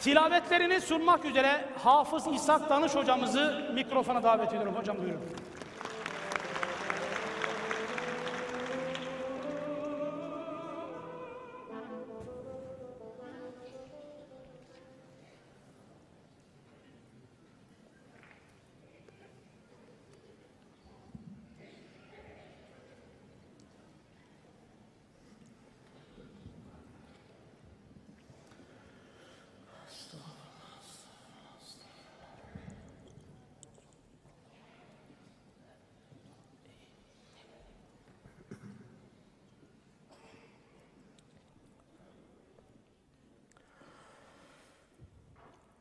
Tilavetlerini sunmak üzere Hafız İshak Danış hocamızı mikrofona davet ediyorum. Hocam buyurun.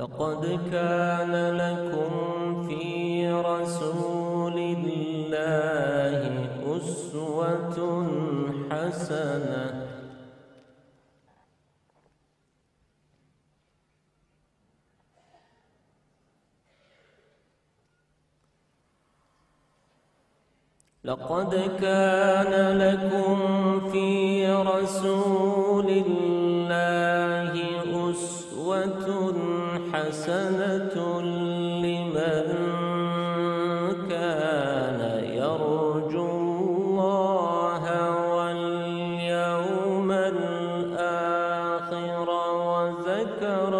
لقد كان لكم في رسول الله أسوة حسنة. لقد كان لكم في رسول الله حسنة لمن كان يرجو الله واليوم الآخر وذكر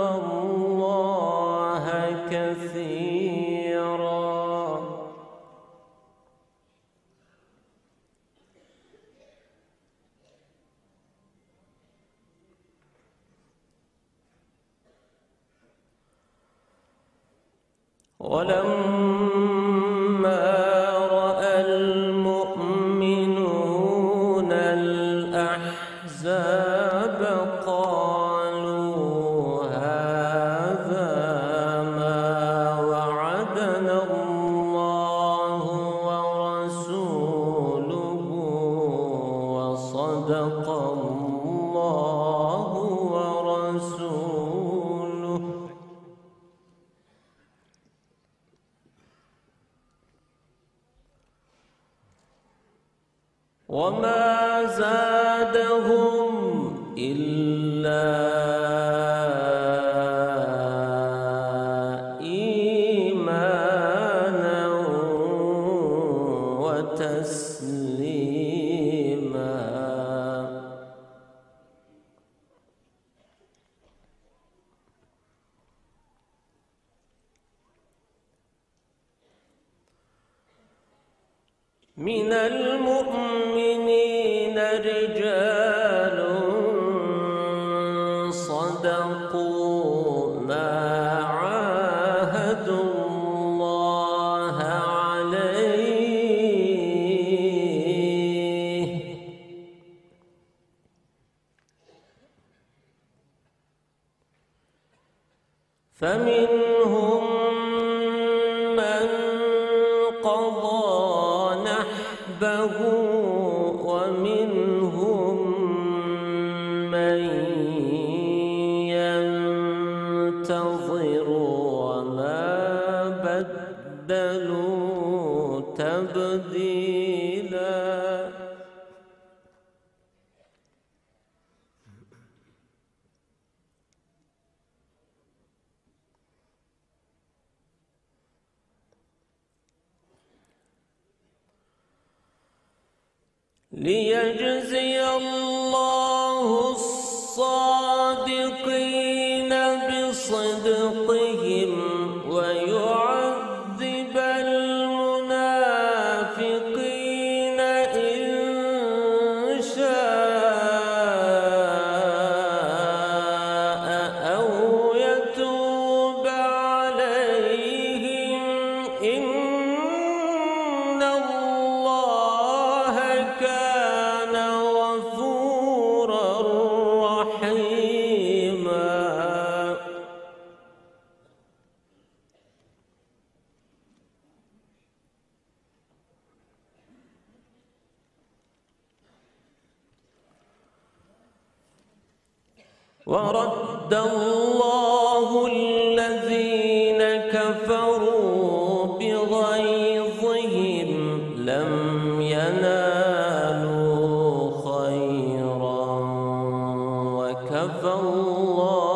ولما رأى المؤمنون الأحزاب قالوا هذا ما وعدنا الله ورسوله وصدق الله. وما زادهم إلا المؤمنين. تبديلاً. ليجزي الله الصادقين بصدقهم وَدَّ اللَّهُ الَّذِينَ كَفَرُوا بِغَيْظِهِمْ لَمْ يَنَالُوا خَيْرًا. اللَّهُ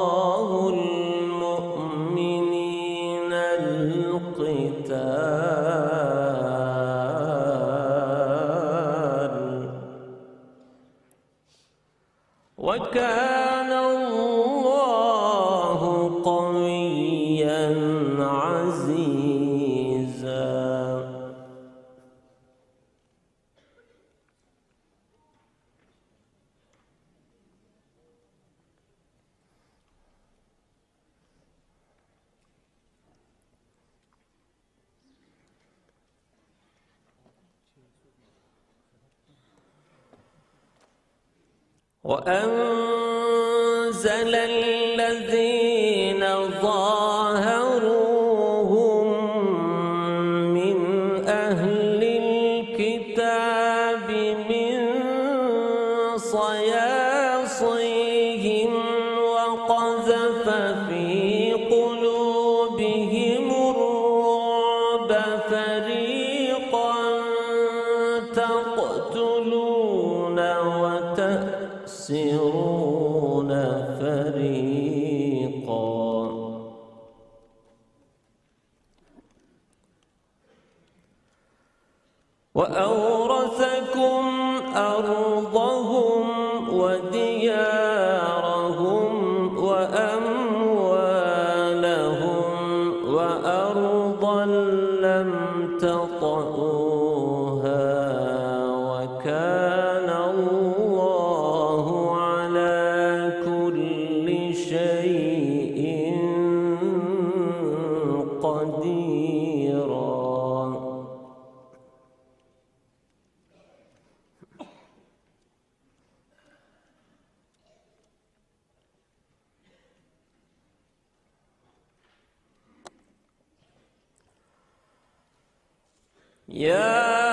وأنزل الذين وأوصى Yeah.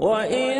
وإن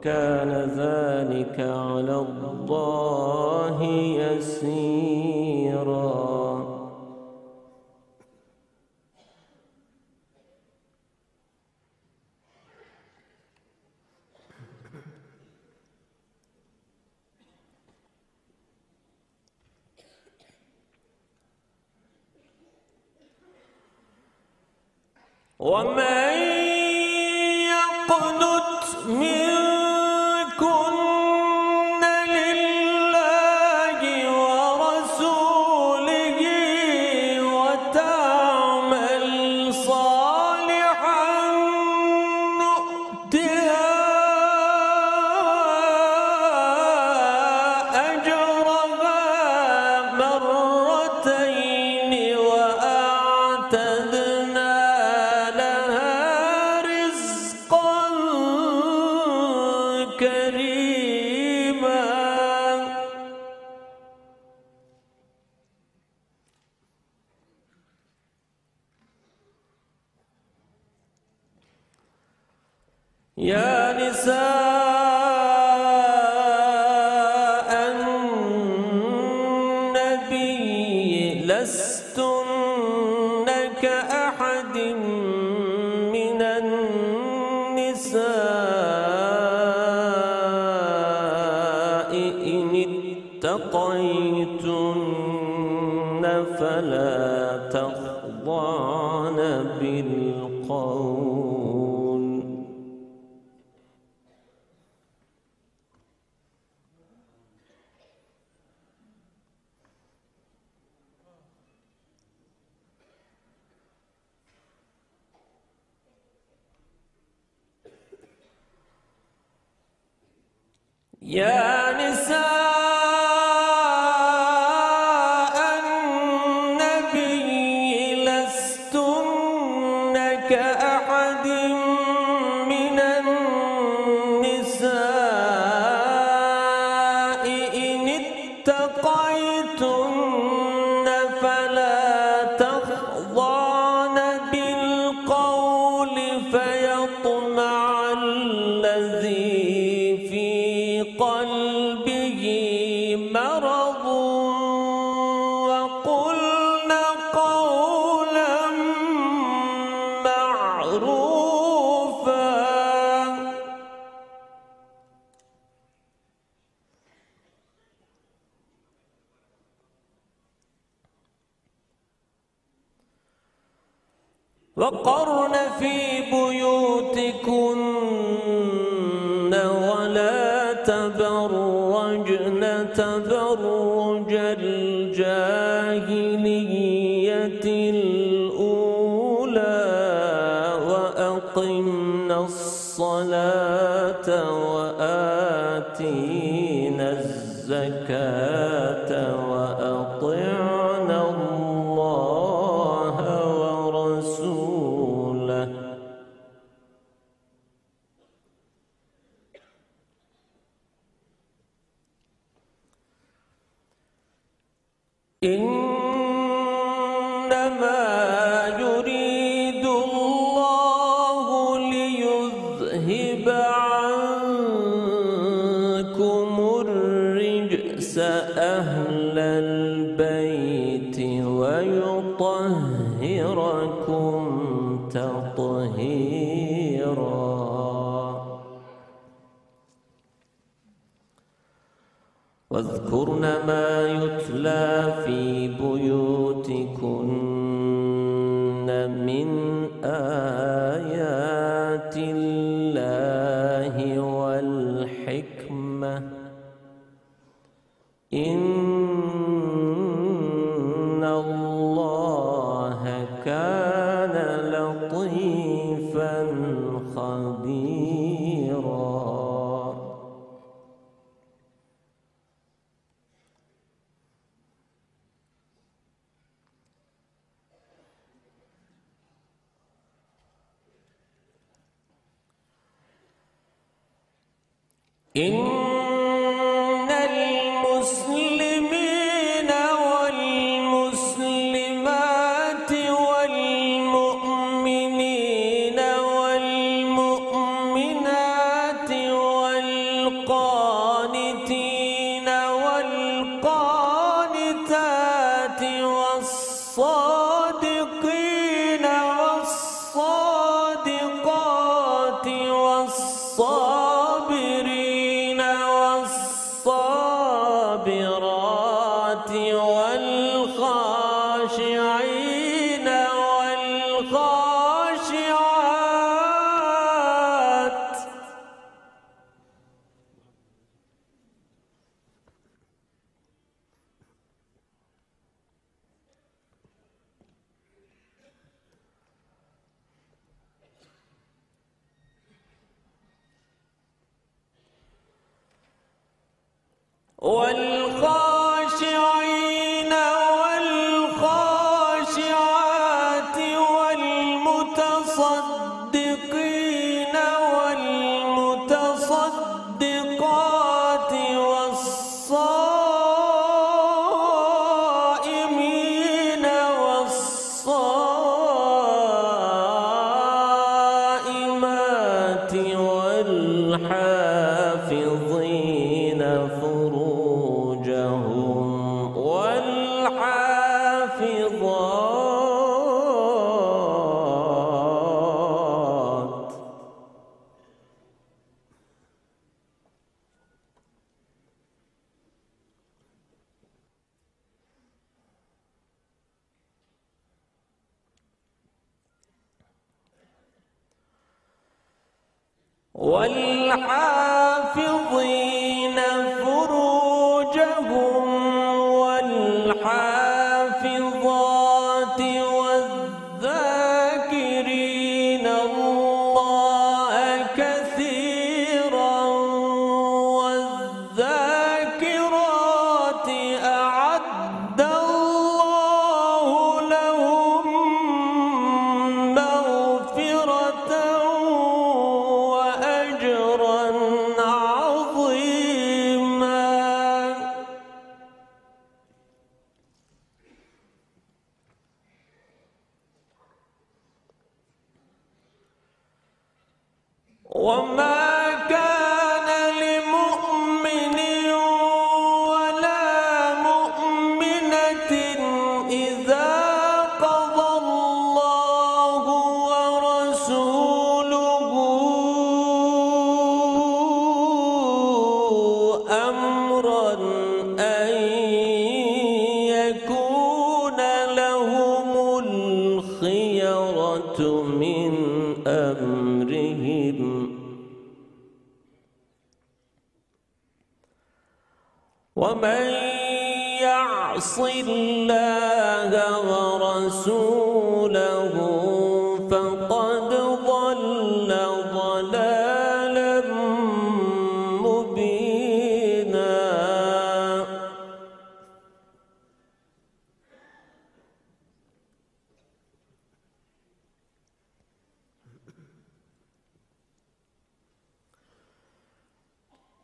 وكان ذلك على الله يسيرا. ومن يقنت من لست يا نساء وقرن في بيوت إن بيوتكن والخاشعين والخاشعات والمتصدقين والمتصدقات والصائمين والصائمات والحافظين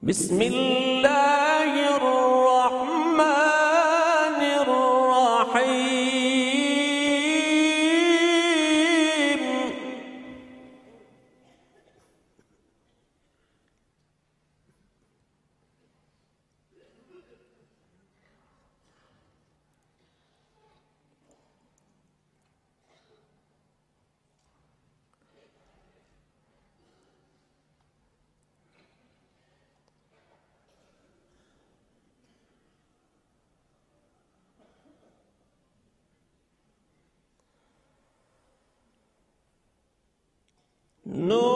بسم الله. No.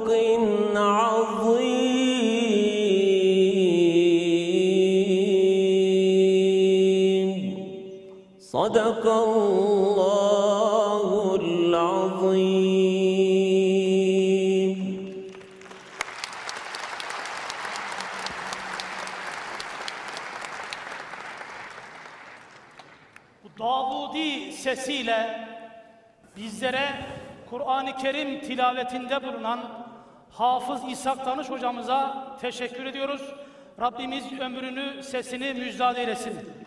خلق عظيم صدق الله العظيم Bu Davudi sesiyle bizlere Kur'an-ı Kerim tilavetinde bulunan Hafız İshak Danış hocamıza teşekkür ediyoruz. Rabbimiz ömrünü, sesini müjdat eylesin.